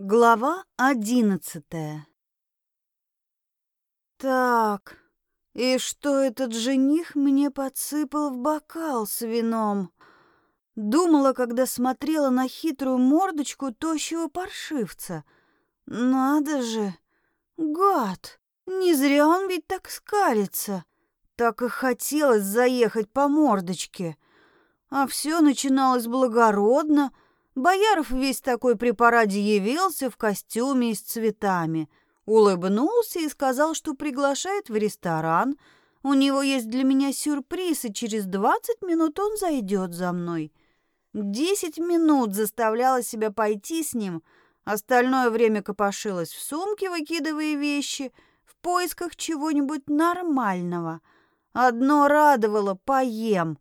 Глава одиннадцатая Так, и что этот жених мне подсыпал в бокал с вином? Думала, когда смотрела на хитрую мордочку тощего паршивца. Надо же, гад, не зря он ведь так скалится. Так и хотелось заехать по мордочке. А все начиналось благородно — Бояров весь такой при параде явился в костюме и с цветами, улыбнулся и сказал, что приглашает в ресторан. У него есть для меня сюрприз, и через двадцать минут он зайдет за мной. Десять минут заставляла себя пойти с ним, остальное время копошилась в сумке, выкидывая вещи, в поисках чего-нибудь нормального. Одно радовало — поем.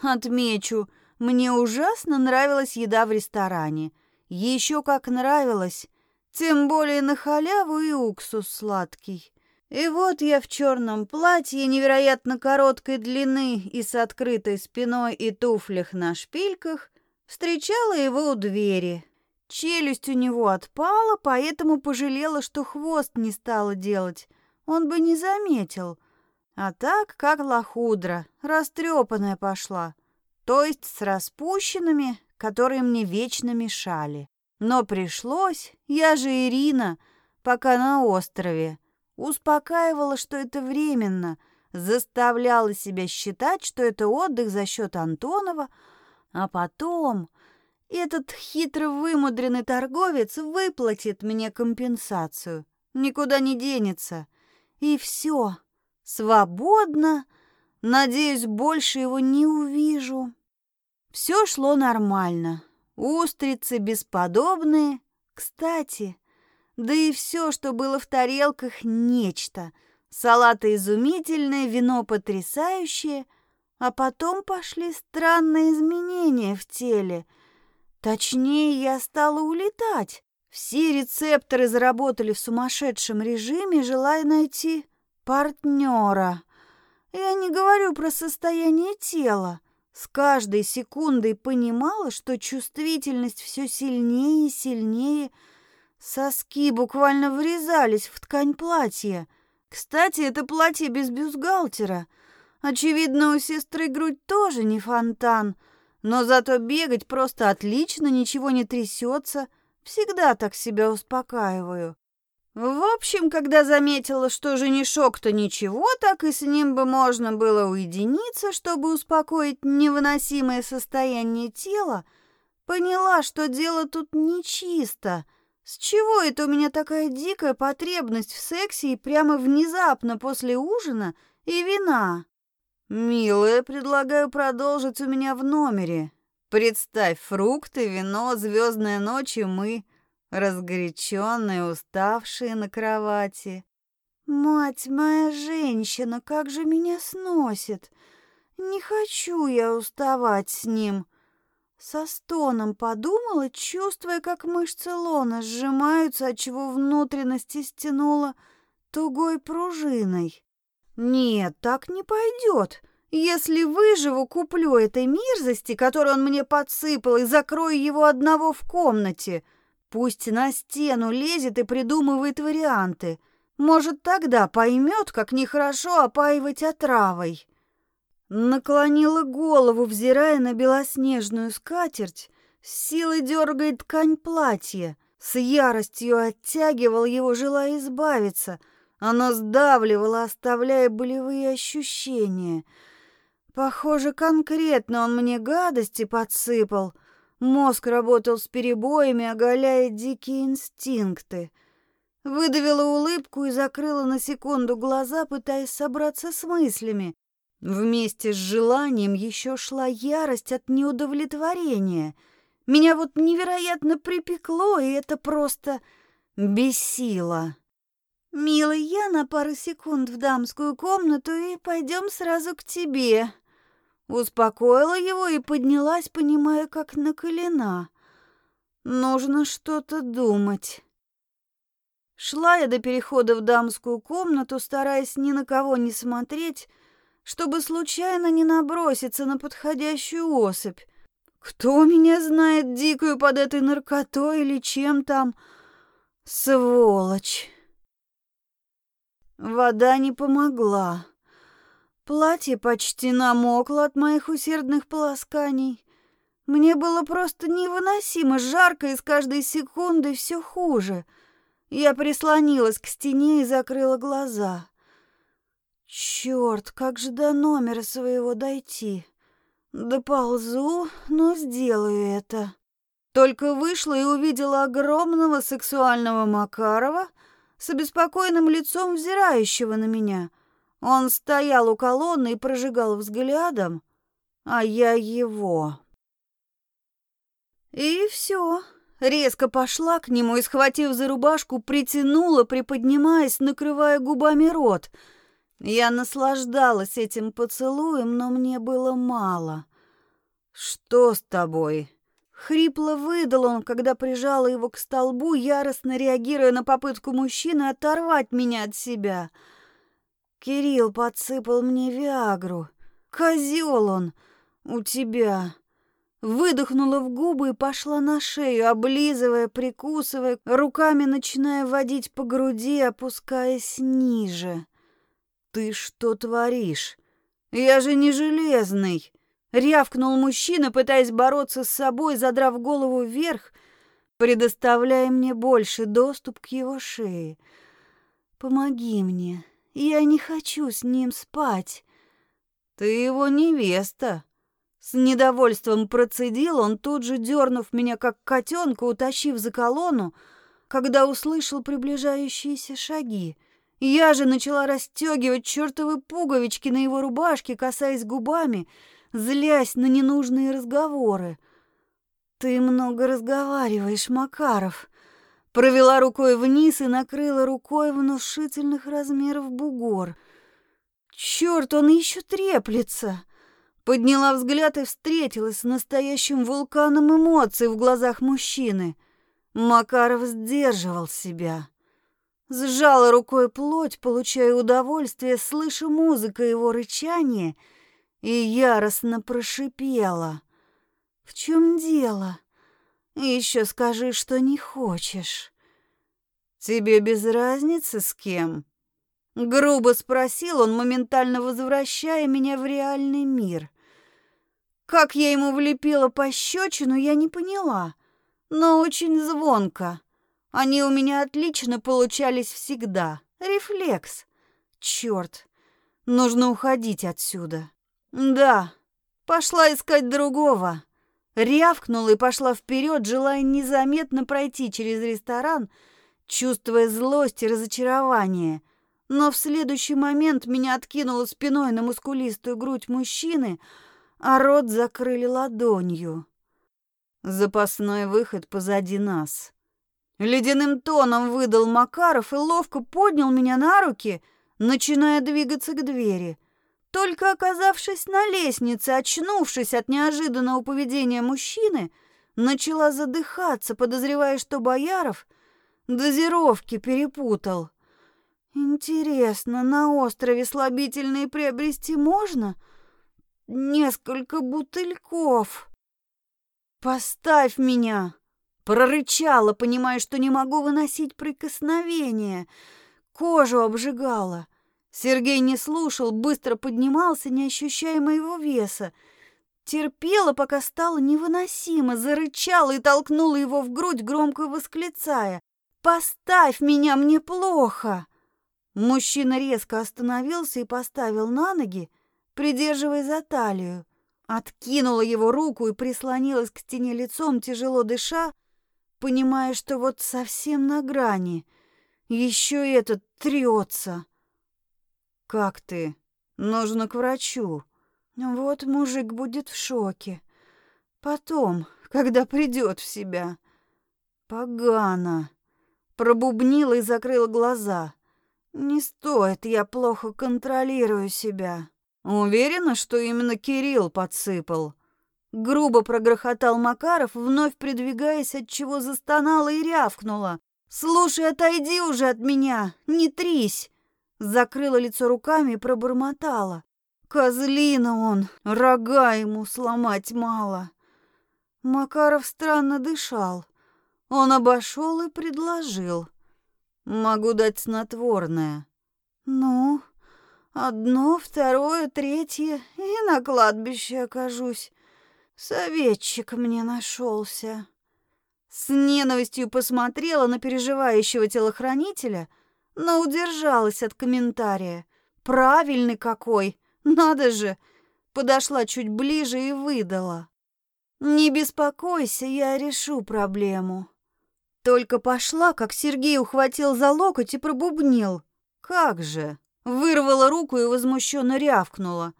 Отмечу — мне ужасно нравилась еда в ресторане. Еще как нравилось, тем более на халяву и уксус сладкий. И вот я в черном платье невероятно короткой длины и с открытой спиной и туфлях на шпильках встречала его у двери. Челюсть у него отпала, поэтому пожалела, что хвост не стала делать. Он бы не заметил. А так, как лохудра, растрепанная пошла то есть с распущенными, которые мне вечно мешали. Но пришлось, я же Ирина, пока на острове, успокаивала, что это временно, заставляла себя считать, что это отдых за счет Антонова, а потом этот хитро вымудренный торговец выплатит мне компенсацию, никуда не денется. И все, свободно, надеюсь, больше его не увижу. Все шло нормально. Устрицы бесподобные. Кстати, да и все, что было в тарелках, нечто. Салаты изумительные, вино потрясающее. А потом пошли странные изменения в теле. Точнее, я стала улетать. Все рецепторы заработали в сумасшедшем режиме, желая найти партнера. Я не говорю про состояние тела. С каждой секундой понимала, что чувствительность все сильнее и сильнее. Соски буквально врезались в ткань платья. Кстати, это платье без бюстгальтера. Очевидно, у сестры грудь тоже не фонтан, но зато бегать просто отлично, ничего не трясется. Всегда так себя успокаиваю. В общем, когда заметила, что женишок-то ничего, так и с ним бы можно было уединиться, чтобы успокоить невыносимое состояние тела, поняла, что дело тут нечисто. С чего это у меня такая дикая потребность в сексе и прямо внезапно после ужина и вина? Милая, предлагаю продолжить у меня в номере. Представь, фрукты, вино, звездная ночь и мы разгоряченные, уставшие на кровати. «Мать моя женщина, как же меня сносит! Не хочу я уставать с ним!» Со стоном подумала, чувствуя, как мышцы лона сжимаются, отчего внутренности стянуло тугой пружиной. «Нет, так не пойдет!» Если выживу, куплю этой мерзости, которую он мне подсыпал, и закрою его одного в комнате. Пусть на стену лезет и придумывает варианты. Может, тогда поймет, как нехорошо опаивать отравой. Наклонила голову, взирая на белоснежную скатерть, с силой дергает ткань платья, с яростью оттягивал его, желая избавиться. Оно сдавливало, оставляя болевые ощущения. Похоже, конкретно он мне гадости подсыпал — Мозг работал с перебоями, оголяя дикие инстинкты. Выдавила улыбку и закрыла на секунду глаза, пытаясь собраться с мыслями. Вместе с желанием еще шла ярость от неудовлетворения. Меня вот невероятно припекло, и это просто бесило. «Милый, я на пару секунд в дамскую комнату и пойдем сразу к тебе», Успокоила его и поднялась, понимая, как наколена. Нужно что-то думать. Шла я до перехода в дамскую комнату, стараясь ни на кого не смотреть, чтобы случайно не наброситься на подходящую особь. Кто меня знает дикую под этой наркотой или чем там? Сволочь. Вода не помогла. Платье почти намокло от моих усердных полосканий. Мне было просто невыносимо жарко, и с каждой секундой все хуже. Я прислонилась к стене и закрыла глаза. Черт, как же до номера своего дойти? Доползу, но сделаю это. Только вышла и увидела огромного сексуального Макарова с обеспокоенным лицом взирающего на меня — он стоял у колонны и прожигал взглядом, а я его. И все. Резко пошла к нему и, схватив за рубашку, притянула, приподнимаясь, накрывая губами рот. Я наслаждалась этим поцелуем, но мне было мало. «Что с тобой?» Хрипло выдал он, когда прижала его к столбу, яростно реагируя на попытку мужчины оторвать меня от себя — Кирилл подсыпал мне Виагру. Козел он у тебя. Выдохнула в губы и пошла на шею, облизывая, прикусывая, руками начиная водить по груди, опускаясь ниже. Ты что творишь? Я же не железный. Рявкнул мужчина, пытаясь бороться с собой, задрав голову вверх, предоставляя мне больше доступ к его шее. Помоги мне, я не хочу с ним спать. Ты его невеста. С недовольством процедил он, тут же дернув меня, как котенка, утащив за колонну, когда услышал приближающиеся шаги. Я же начала расстегивать чертовы пуговички на его рубашке, касаясь губами, злясь на ненужные разговоры. «Ты много разговариваешь, Макаров», Провела рукой вниз и накрыла рукой внушительных размеров бугор. Черт, он еще треплется! Подняла взгляд и встретилась с настоящим вулканом эмоций в глазах мужчины. Макаров сдерживал себя. Сжала рукой плоть, получая удовольствие, слыша музыку его рычания, и яростно прошипела. «В чем дело?» Еще скажи, что не хочешь. Тебе без разницы с кем? Грубо спросил он, моментально возвращая меня в реальный мир. Как я ему влепила пощечину, я не поняла, но очень звонко. Они у меня отлично получались всегда. Рефлекс. Черт, нужно уходить отсюда. Да, пошла искать другого. Рявкнула и пошла вперед, желая незаметно пройти через ресторан, чувствуя злость и разочарование. Но в следующий момент меня откинуло спиной на мускулистую грудь мужчины, а рот закрыли ладонью. Запасной выход позади нас. Ледяным тоном выдал Макаров и ловко поднял меня на руки, начиная двигаться к двери. Только оказавшись на лестнице, очнувшись от неожиданного поведения мужчины, начала задыхаться, подозревая, что Бояров дозировки перепутал. Интересно, на острове слабительные приобрести можно? Несколько бутыльков. Поставь меня, прорычала, понимая, что не могу выносить прикосновения. Кожу обжигала. Сергей не слушал, быстро поднимался, не ощущая моего веса. Терпела, пока стало невыносимо, зарычала и толкнула его в грудь, громко восклицая. «Поставь меня, мне плохо!» Мужчина резко остановился и поставил на ноги, придерживая за талию. Откинула его руку и прислонилась к стене лицом, тяжело дыша, понимая, что вот совсем на грани. Еще этот трется. «Как ты? Нужно к врачу». Вот мужик будет в шоке. Потом, когда придет в себя. Погано. Пробубнила и закрыла глаза. Не стоит, я плохо контролирую себя. Уверена, что именно Кирилл подсыпал. Грубо прогрохотал Макаров, вновь придвигаясь, от чего застонала и рявкнула. «Слушай, отойди уже от меня! Не трись! Закрыла лицо руками и пробормотала. Козлина он, рога ему сломать мало. Макаров странно дышал. Он обошел и предложил. Могу дать снотворное. Ну, одно, второе, третье, и на кладбище окажусь. Советчик мне нашелся. С ненавистью посмотрела на переживающего телохранителя, но удержалась от комментария. Правильный какой, надо же. Подошла чуть ближе и выдала. Не беспокойся, я решу проблему. Только пошла, как Сергей ухватил за локоть и пробубнил. Как же? Вырвала руку и возмущенно рявкнула.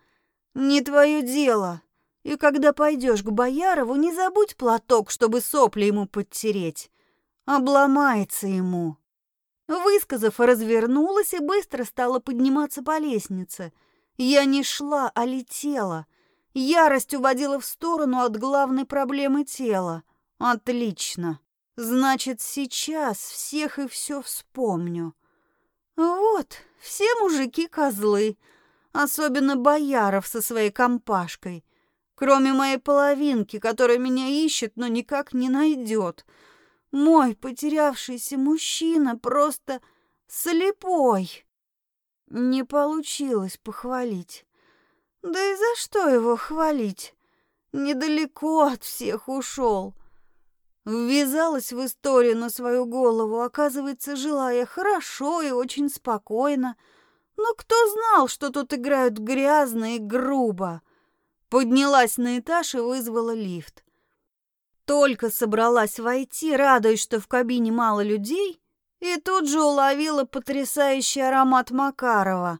Не твое дело. И когда пойдешь к Боярову, не забудь платок, чтобы сопли ему подтереть. Обломается ему. Высказав, развернулась и быстро стала подниматься по лестнице. Я не шла, а летела. Ярость уводила в сторону от главной проблемы тела. Отлично. Значит, сейчас всех и все вспомню. Вот, все мужики козлы, особенно Бояров со своей компашкой. Кроме моей половинки, которая меня ищет, но никак не найдет. Мой потерявшийся мужчина просто слепой. Не получилось похвалить. Да и за что его хвалить? Недалеко от всех ушел. Ввязалась в историю на свою голову, оказывается, жила я хорошо и очень спокойно. Но кто знал, что тут играют грязно и грубо? Поднялась на этаж и вызвала лифт. Только собралась войти, радуясь, что в кабине мало людей, и тут же уловила потрясающий аромат Макарова.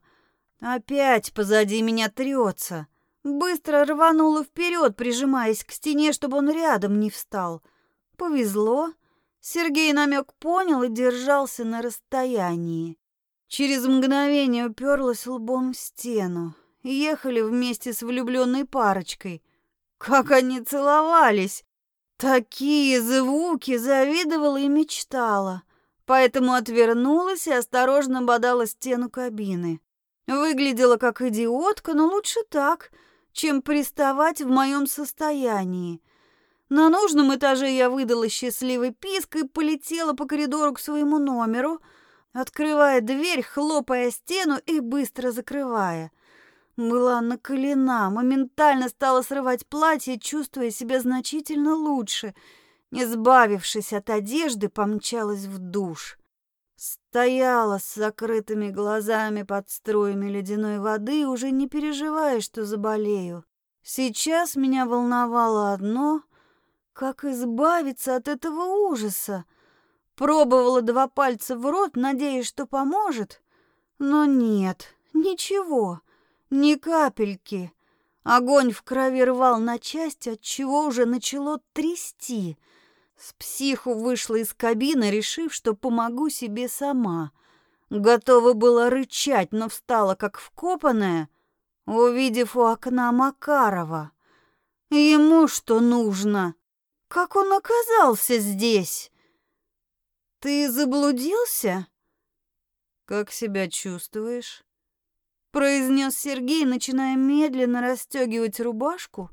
Опять позади меня трется. Быстро рванула вперед, прижимаясь к стене, чтобы он рядом не встал. Повезло. Сергей намек понял и держался на расстоянии. Через мгновение уперлась лбом в стену. Ехали вместе с влюбленной парочкой. Как они целовались! Такие звуки завидовала и мечтала, поэтому отвернулась и осторожно бодала стену кабины. Выглядела как идиотка, но лучше так, чем приставать в моем состоянии. На нужном этаже я выдала счастливый писк и полетела по коридору к своему номеру, открывая дверь, хлопая стену и быстро закрывая. Была наколена, моментально стала срывать платье, чувствуя себя значительно лучше. Не сбавившись от одежды, помчалась в душ. Стояла с закрытыми глазами под струями ледяной воды, уже не переживая, что заболею. Сейчас меня волновало одно — как избавиться от этого ужаса. Пробовала два пальца в рот, надеясь, что поможет, но нет, ничего. Ни капельки. Огонь в крови рвал на части, от чего уже начало трясти. С психу вышла из кабины, решив, что помогу себе сама. Готова была рычать, но встала как вкопанная, увидев у окна Макарова. Ему что нужно? Как он оказался здесь? Ты заблудился? Как себя чувствуешь? Произнес Сергей, начиная медленно расстегивать рубашку,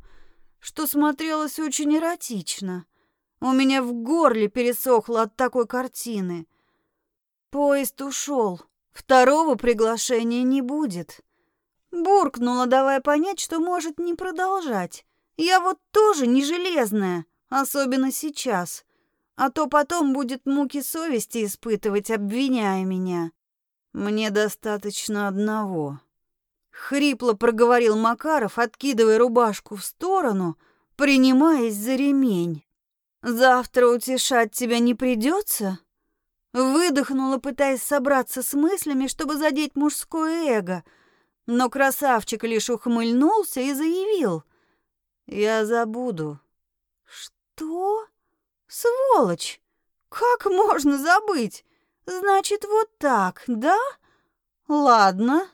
что смотрелось очень эротично. У меня в горле пересохло от такой картины. Поезд ушел. Второго приглашения не будет. Буркнула, давая понять, что может не продолжать. Я вот тоже не железная, особенно сейчас. А то потом будет муки совести испытывать, обвиняя меня. Мне достаточно одного. Хрипло проговорил Макаров, откидывая рубашку в сторону, принимаясь за ремень. «Завтра утешать тебя не придется?» Выдохнула, пытаясь собраться с мыслями, чтобы задеть мужское эго, но красавчик лишь ухмыльнулся и заявил. «Я забуду». «Что? Сволочь! Как можно забыть? Значит, вот так, да? Ладно».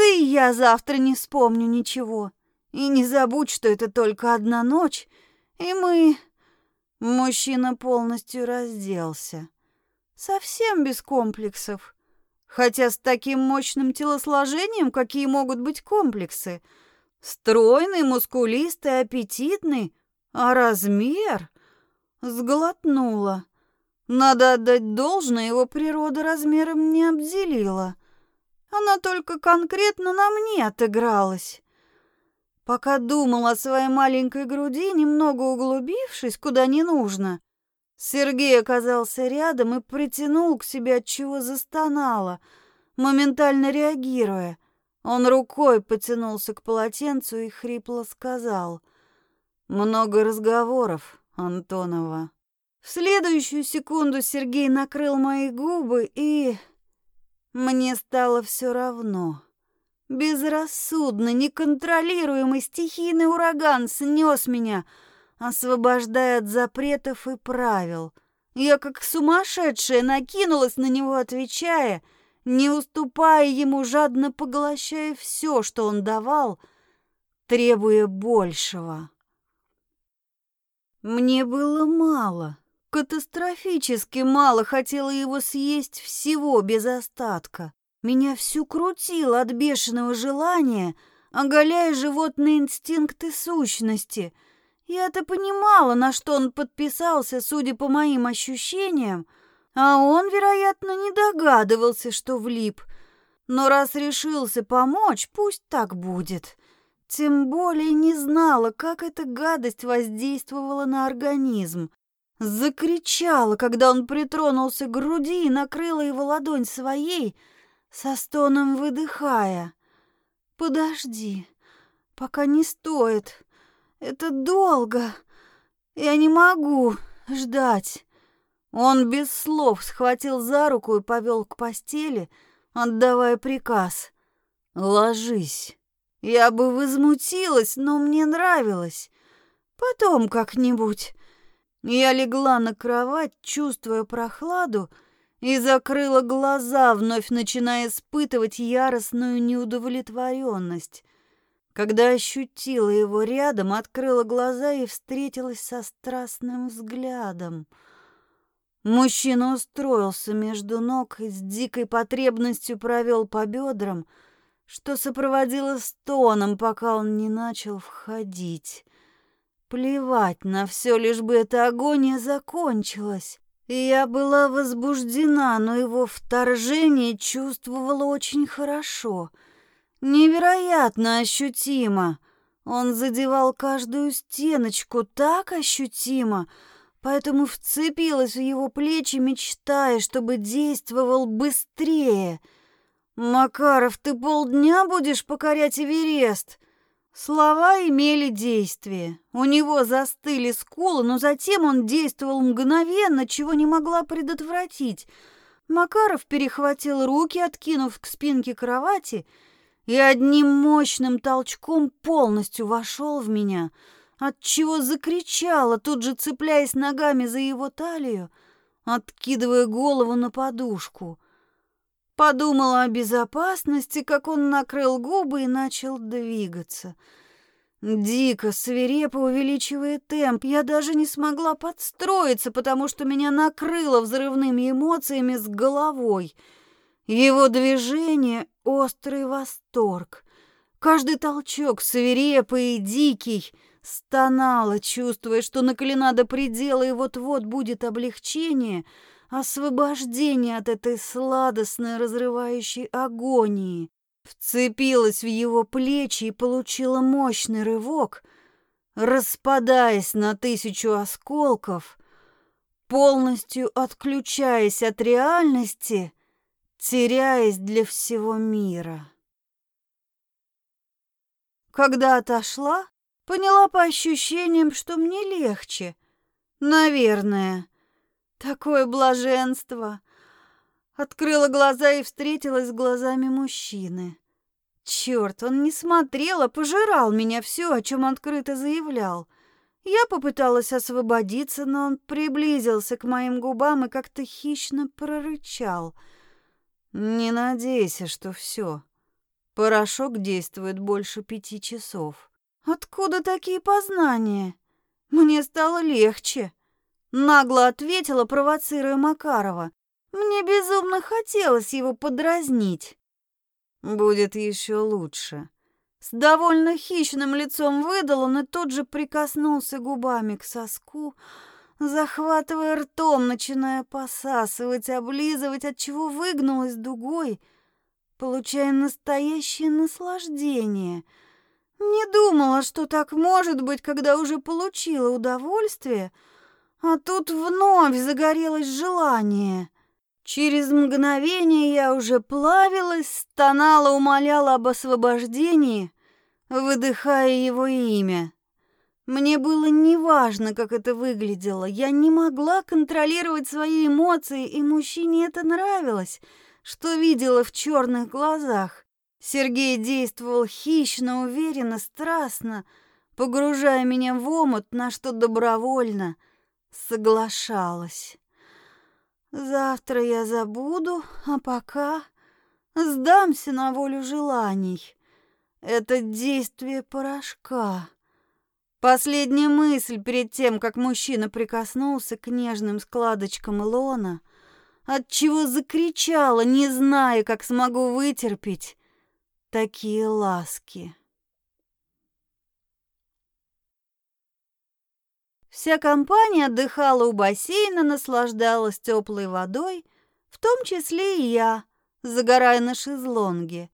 Да и я завтра не вспомню ничего. И не забудь, что это только одна ночь, и мы... Мужчина полностью разделся. Совсем без комплексов. Хотя с таким мощным телосложением, какие могут быть комплексы. Стройный, мускулистый, аппетитный. А размер? Сглотнула. Надо отдать должное, его природа размером не обделила. Она только конкретно на мне отыгралась. Пока думал о своей маленькой груди, немного углубившись, куда не нужно, Сергей оказался рядом и притянул к себе, от чего застонала, моментально реагируя. Он рукой потянулся к полотенцу и хрипло сказал: "Много разговоров, Антонова". В следующую секунду Сергей накрыл мои губы, и мне стало все равно. Безрассудно, неконтролируемый стихийный ураган снес меня, освобождая от запретов и правил. Я как сумасшедшая накинулась на него, отвечая, не уступая ему, жадно поглощая все, что он давал, требуя большего. Мне было мало, катастрофически мало, хотела его съесть всего без остатка. Меня всю крутило от бешеного желания, оголяя животные инстинкты сущности — я-то понимала, на что он подписался, судя по моим ощущениям, а он, вероятно, не догадывался, что влип. Но раз решился помочь, пусть так будет. Тем более не знала, как эта гадость воздействовала на организм. Закричала, когда он притронулся к груди и накрыла его ладонь своей, со стоном выдыхая. «Подожди, пока не стоит. Это долго. Я не могу ждать. Он без слов схватил за руку и повел к постели, отдавая приказ. «Ложись». Я бы возмутилась, но мне нравилось. Потом как-нибудь. Я легла на кровать, чувствуя прохладу, и закрыла глаза, вновь начиная испытывать яростную неудовлетворенность. Когда ощутила его рядом, открыла глаза и встретилась со страстным взглядом. Мужчина устроился между ног и с дикой потребностью провел по бедрам, что сопроводило стоном, пока он не начал входить. Плевать на все, лишь бы эта агония закончилась. Я была возбуждена, но его вторжение чувствовала очень хорошо — Невероятно ощутимо. Он задевал каждую стеночку так ощутимо, поэтому вцепилась в его плечи, мечтая, чтобы действовал быстрее. «Макаров, ты полдня будешь покорять Эверест?» Слова имели действие. У него застыли скулы, но затем он действовал мгновенно, чего не могла предотвратить. Макаров перехватил руки, откинув к спинке кровати, и одним мощным толчком полностью вошел в меня, отчего закричала, тут же цепляясь ногами за его талию, откидывая голову на подушку. Подумала о безопасности, как он накрыл губы и начал двигаться. Дико, свирепо увеличивая темп, я даже не смогла подстроиться, потому что меня накрыло взрывными эмоциями с головой — его движение — острый восторг. Каждый толчок свирепый и дикий. Стонала, чувствуя, что наколена до предела, и вот-вот будет облегчение, освобождение от этой сладостной разрывающей агонии. Вцепилась в его плечи и получила мощный рывок, распадаясь на тысячу осколков, полностью отключаясь от реальности — теряясь для всего мира. Когда отошла, поняла по ощущениям, что мне легче. Наверное. Такое блаженство. Открыла глаза и встретилась с глазами мужчины. Черт, он не смотрел, а пожирал меня все, о чем открыто заявлял. Я попыталась освободиться, но он приблизился к моим губам и как-то хищно прорычал — не надейся, что все. Порошок действует больше пяти часов. Откуда такие познания? Мне стало легче. Нагло ответила, провоцируя Макарова. Мне безумно хотелось его подразнить. Будет еще лучше. С довольно хищным лицом выдал он и тут же прикоснулся губами к соску, захватывая ртом, начиная посасывать, облизывать, от чего выгнулась дугой, получая настоящее наслаждение. Не думала, что так может быть, когда уже получила удовольствие, а тут вновь загорелось желание. Через мгновение я уже плавилась, стонала, умоляла об освобождении, выдыхая его имя. Мне было неважно, как это выглядело. Я не могла контролировать свои эмоции, и мужчине это нравилось, что видела в черных глазах. Сергей действовал хищно, уверенно, страстно, погружая меня в омут, на что добровольно соглашалась. Завтра я забуду, а пока сдамся на волю желаний. Это действие порошка. Последняя мысль перед тем, как мужчина прикоснулся к нежным складочкам лона, от чего закричала, не зная, как смогу вытерпеть такие ласки. Вся компания отдыхала у бассейна, наслаждалась теплой водой, в том числе и я, загорая на шезлонге.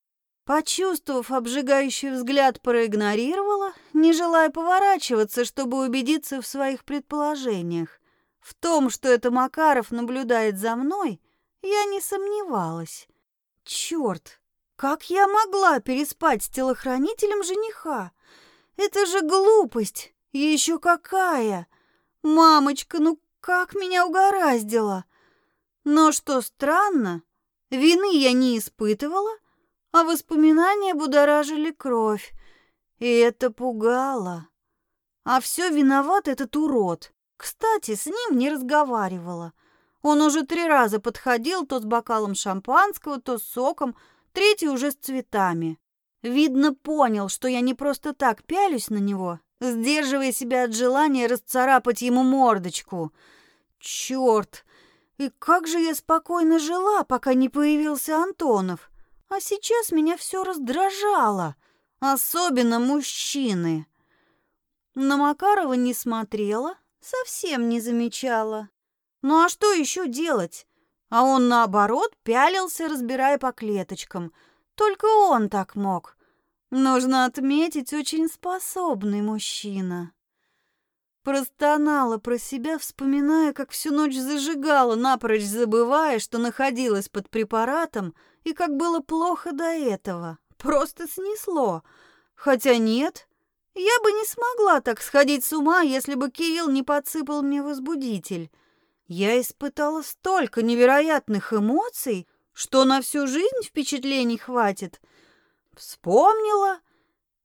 Почувствовав обжигающий взгляд, проигнорировала, не желая поворачиваться, чтобы убедиться в своих предположениях. В том, что это Макаров наблюдает за мной, я не сомневалась. Черт, как я могла переспать с телохранителем жениха? Это же глупость, еще какая! Мамочка, ну как меня угораздило! Но что странно, вины я не испытывала, а воспоминания будоражили кровь, и это пугало. А все виноват этот урод. Кстати, с ним не разговаривала. Он уже три раза подходил то с бокалом шампанского, то с соком, третий уже с цветами. Видно, понял, что я не просто так пялюсь на него, сдерживая себя от желания расцарапать ему мордочку. Черт! И как же я спокойно жила, пока не появился Антонов. А сейчас меня все раздражало, особенно мужчины. На Макарова не смотрела, совсем не замечала. Ну а что еще делать? А он, наоборот, пялился, разбирая по клеточкам. Только он так мог. Нужно отметить, очень способный мужчина. Простонала про себя, вспоминая, как всю ночь зажигала, напрочь забывая, что находилась под препаратом, и как было плохо до этого. Просто снесло. Хотя нет, я бы не смогла так сходить с ума, если бы Кирилл не подсыпал мне возбудитель. Я испытала столько невероятных эмоций, что на всю жизнь впечатлений хватит. Вспомнила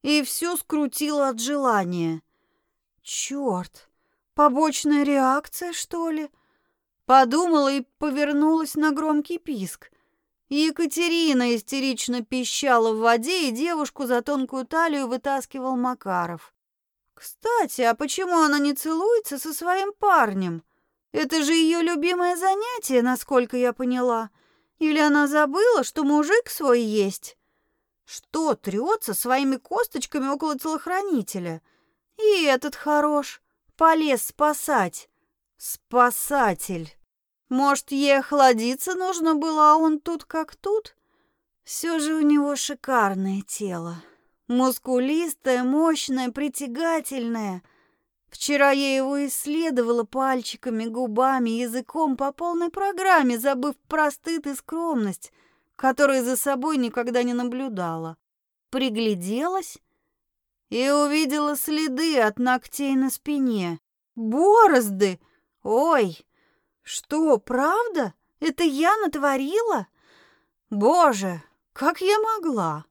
и все скрутила от желания. Черт, побочная реакция, что ли? Подумала и повернулась на громкий писк. Екатерина истерично пищала в воде, и девушку за тонкую талию вытаскивал Макаров. Кстати, а почему она не целуется со своим парнем? Это же ее любимое занятие, насколько я поняла. Или она забыла, что мужик свой есть? Что трется своими косточками около телохранителя? И этот хорош, полез спасать. Спасатель. Может, ей охладиться нужно было, а он тут как тут? Все же у него шикарное тело. Мускулистое, мощное, притягательное. Вчера я его исследовала пальчиками, губами, языком по полной программе, забыв про стыд и скромность, которые за собой никогда не наблюдала. Пригляделась и увидела следы от ногтей на спине. Борозды! Ой, что, правда? Это я натворила? Боже, как я могла?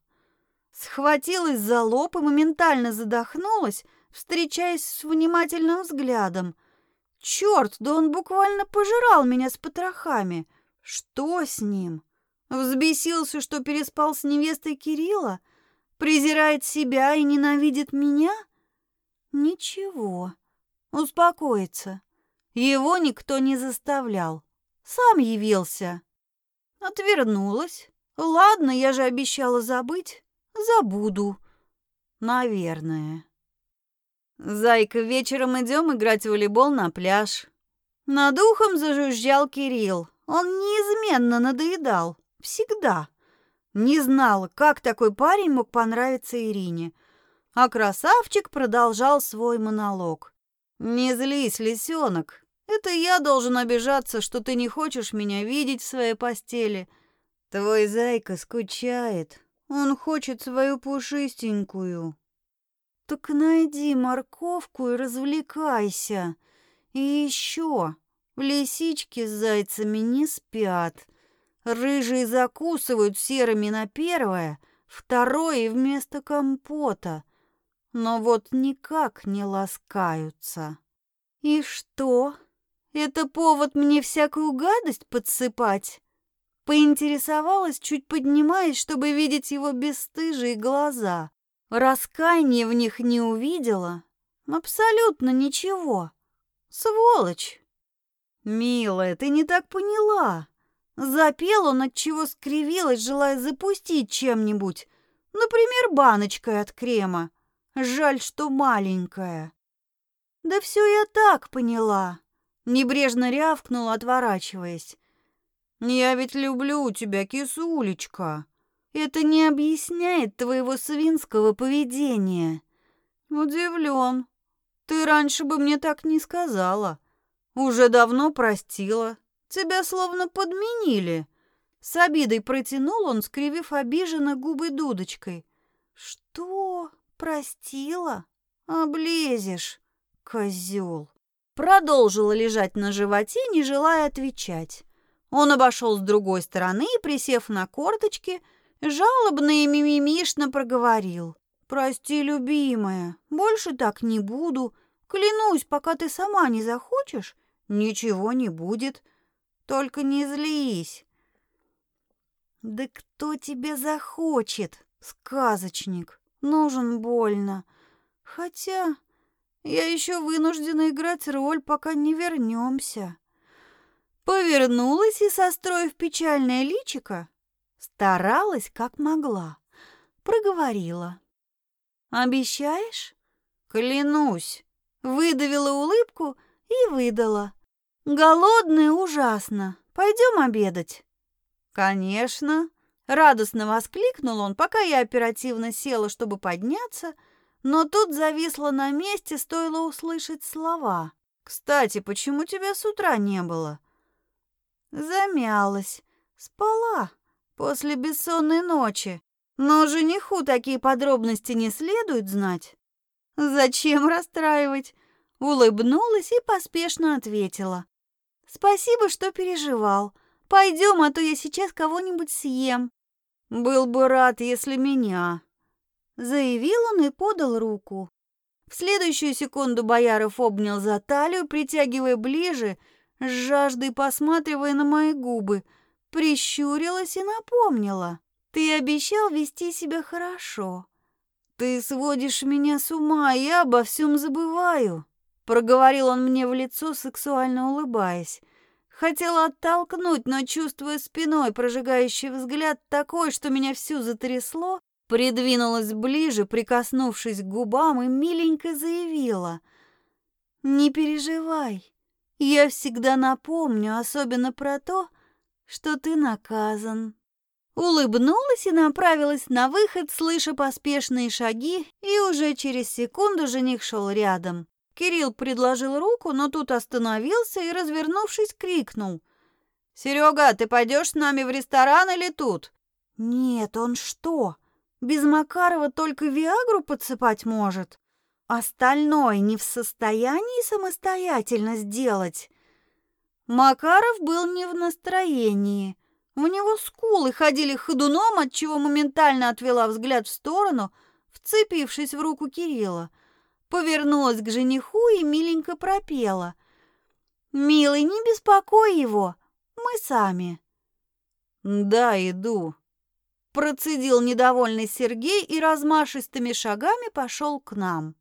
Схватилась за лоб и моментально задохнулась, встречаясь с внимательным взглядом. Черт, да он буквально пожирал меня с потрохами. Что с ним? Взбесился, что переспал с невестой Кирилла? Презирает себя и ненавидит меня? Ничего. Успокоится. Его никто не заставлял. Сам явился. Отвернулась. Ладно, я же обещала забыть. Забуду. Наверное. Зайка, вечером идем играть в волейбол на пляж. Над ухом зажужжал Кирилл. Он неизменно надоедал. Всегда. Не знала, как такой парень мог понравиться Ирине. А красавчик продолжал свой монолог. «Не злись, лисенок. Это я должен обижаться, что ты не хочешь меня видеть в своей постели. Твой зайка скучает. Он хочет свою пушистенькую. Так найди морковку и развлекайся. И еще, лисички с зайцами не спят. Рыжие закусывают серыми на первое, второе вместо компота. Но вот никак не ласкаются. И что? Это повод мне всякую гадость подсыпать? Поинтересовалась, чуть поднимаясь, чтобы видеть его бесстыжие глаза. Раскаяния в них не увидела. Абсолютно ничего. Сволочь. Милая, ты не так поняла. Запел он, от чего скривилась, желая запустить чем-нибудь. Например, баночкой от крема. Жаль, что маленькая. Да все я так поняла. Небрежно рявкнула, отворачиваясь. «Я ведь люблю тебя, кисулечка. Это не объясняет твоего свинского поведения». «Удивлен. Ты раньше бы мне так не сказала. Уже давно простила. Тебя словно подменили». С обидой протянул он, скривив обиженно губы дудочкой. «Что? Простила? Облезешь, козел!» Продолжила лежать на животе, не желая отвечать. Он обошел с другой стороны и, присев на корточки, жалобно и мимимишно проговорил. «Прости, любимая, больше так не буду. Клянусь, пока ты сама не захочешь, ничего не будет. Только не злись». «Да кто тебе захочет, сказочник? Нужен больно. Хотя я еще вынуждена играть роль, пока не вернемся». Повернулась и, состроив печальное личико, старалась как могла. Проговорила. «Обещаешь?» «Клянусь!» Выдавила улыбку и выдала. «Голодная ужасно. Пойдем обедать?» «Конечно!» Радостно воскликнул он, пока я оперативно села, чтобы подняться, но тут зависла на месте, стоило услышать слова. «Кстати, почему тебя с утра не было?» Замялась. Спала после бессонной ночи. Но жениху такие подробности не следует знать. Зачем расстраивать? Улыбнулась и поспешно ответила. Спасибо, что переживал. Пойдем, а то я сейчас кого-нибудь съем. Был бы рад, если меня. Заявил он и подал руку. В следующую секунду Бояров обнял за талию, притягивая ближе с жаждой посматривая на мои губы, прищурилась и напомнила. «Ты обещал вести себя хорошо. Ты сводишь меня с ума, я обо всем забываю», проговорил он мне в лицо, сексуально улыбаясь. Хотела оттолкнуть, но, чувствуя спиной прожигающий взгляд такой, что меня всю затрясло, придвинулась ближе, прикоснувшись к губам, и миленько заявила. «Не переживай, я всегда напомню, особенно про то, что ты наказан. Улыбнулась и направилась на выход, слыша поспешные шаги, и уже через секунду жених шел рядом. Кирилл предложил руку, но тут остановился и, развернувшись, крикнул. «Серега, ты пойдешь с нами в ресторан или тут?» «Нет, он что, без Макарова только Виагру подсыпать может?» Остальное не в состоянии самостоятельно сделать. Макаров был не в настроении. У него скулы ходили ходуном, отчего моментально отвела взгляд в сторону, вцепившись в руку Кирилла. Повернулась к жениху и миленько пропела. «Милый, не беспокой его, мы сами». «Да, иду», Процедил недовольный Сергей и размашистыми шагами пошел к нам.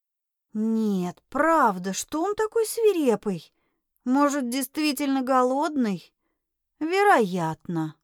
Нет, правда, что он такой свирепый? Может, действительно голодный? Вероятно.